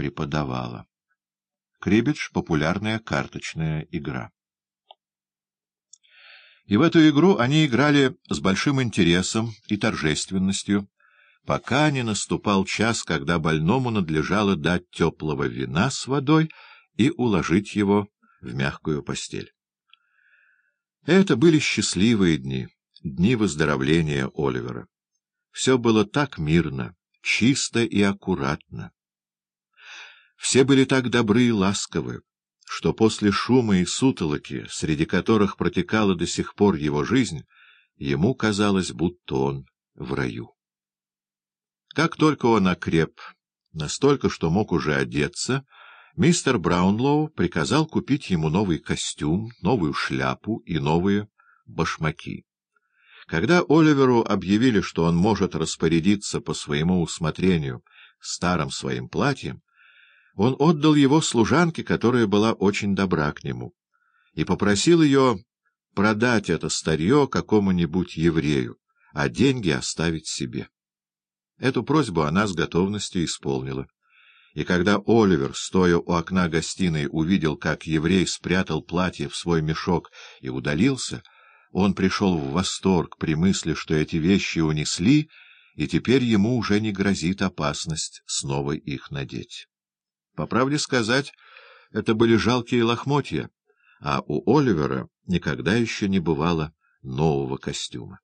преподавала. Крибидж — популярная карточная игра. И в эту игру они играли с большим интересом и торжественностью, пока не наступал час, когда больному надлежало дать теплого вина с водой и уложить его в мягкую постель. Это были счастливые дни, дни выздоровления Оливера. Все было так мирно, чисто и аккуратно. Все были так добры и ласковы, что после шума и сутолоки, среди которых протекала до сих пор его жизнь, ему казалось, будто он в раю. Как только он окреп, настолько, что мог уже одеться, мистер Браунлоу приказал купить ему новый костюм, новую шляпу и новые башмаки. Когда Оливеру объявили, что он может распорядиться по своему усмотрению старым своим платьем, он отдал его служанке, которая была очень добра к нему, и попросил ее продать это старье какому-нибудь еврею, а деньги оставить себе. Эту просьбу она с готовностью исполнила. И когда Оливер, стоя у окна гостиной, увидел, как еврей спрятал платье в свой мешок и удалился, он пришел в восторг при мысли, что эти вещи унесли, и теперь ему уже не грозит опасность снова их надеть. По правде сказать, это были жалкие лохмотья, а у Оливера никогда еще не бывало нового костюма.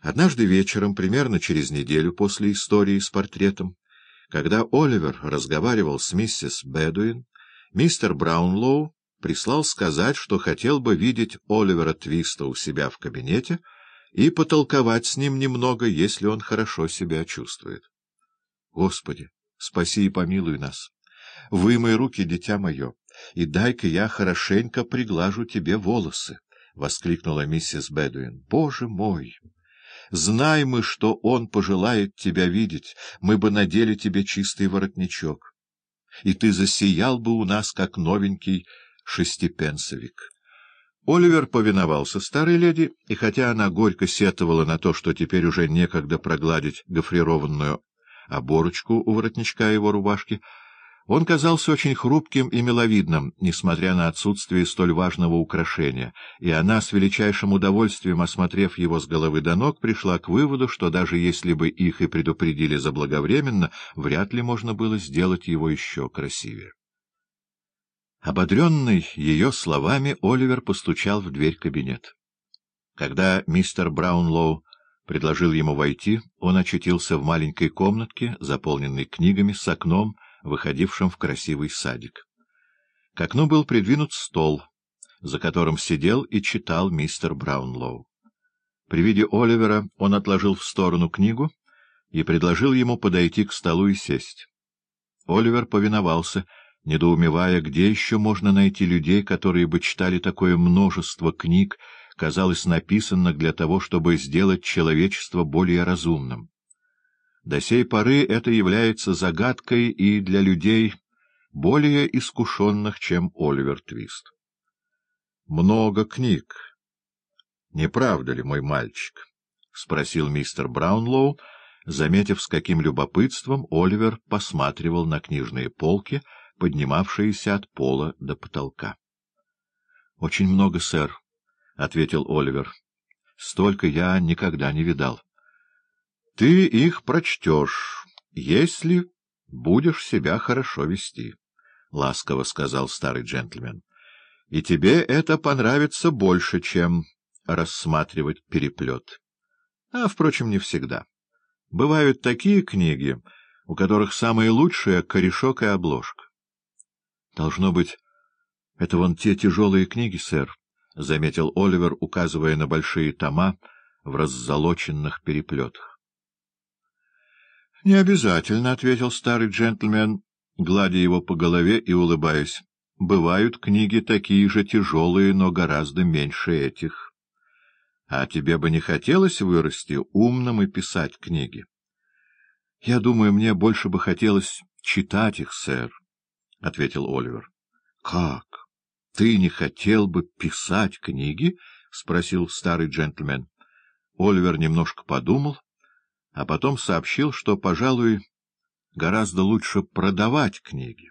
Однажды вечером, примерно через неделю после истории с портретом, когда Оливер разговаривал с миссис Бедуин, мистер Браунлоу прислал сказать, что хотел бы видеть Оливера Твиста у себя в кабинете и потолковать с ним немного, если он хорошо себя чувствует. Господи, спаси и помилуй нас! Вымой руки, дитя мое, и дай-ка я хорошенько приглажу тебе волосы! — воскликнула миссис Бедуин. — Боже мой! Знай мы, что он пожелает тебя видеть, мы бы надели тебе чистый воротничок, и ты засиял бы у нас, как новенький шестипенсовик. Оливер повиновался старой леди, и хотя она горько сетовала на то, что теперь уже некогда прогладить гофрированную оборочку у воротничка его рубашки, он казался очень хрупким и миловидным, несмотря на отсутствие столь важного украшения, и она, с величайшим удовольствием осмотрев его с головы до ног, пришла к выводу, что даже если бы их и предупредили заблаговременно, вряд ли можно было сделать его еще красивее. Ободренный ее словами, Оливер постучал в дверь кабинет. Когда мистер Браунлоу предложил ему войти, он очутился в маленькой комнатке, заполненной книгами, с окном, выходившим в красивый садик. К окну был придвинут стол, за которым сидел и читал мистер Браунлоу. При виде Оливера он отложил в сторону книгу и предложил ему подойти к столу и сесть. Оливер повиновался, недоумевая, где еще можно найти людей, которые бы читали такое множество книг, казалось, написанных для того, чтобы сделать человечество более разумным. До сей поры это является загадкой и для людей более искушенных, чем Оливер Твист. Много книг. Не правда ли, мой мальчик? — спросил мистер Браунлоу, заметив, с каким любопытством Оливер посматривал на книжные полки, поднимавшиеся от пола до потолка. — Очень много, сэр, — ответил Оливер. — Столько я никогда не видал. —— Ты их прочтешь, если будешь себя хорошо вести, — ласково сказал старый джентльмен. — И тебе это понравится больше, чем рассматривать переплет. А, впрочем, не всегда. Бывают такие книги, у которых самое лучшее — корешок и обложка. — Должно быть, это вон те тяжелые книги, сэр, — заметил Оливер, указывая на большие тома в раззолоченных переплетах. — Не обязательно, — ответил старый джентльмен, гладя его по голове и улыбаясь. — Бывают книги такие же тяжелые, но гораздо меньше этих. А тебе бы не хотелось вырасти умным и писать книги? — Я думаю, мне больше бы хотелось читать их, сэр, — ответил Оливер. — Как? Ты не хотел бы писать книги? — спросил старый джентльмен. Оливер немножко подумал а потом сообщил, что, пожалуй, гораздо лучше продавать книги.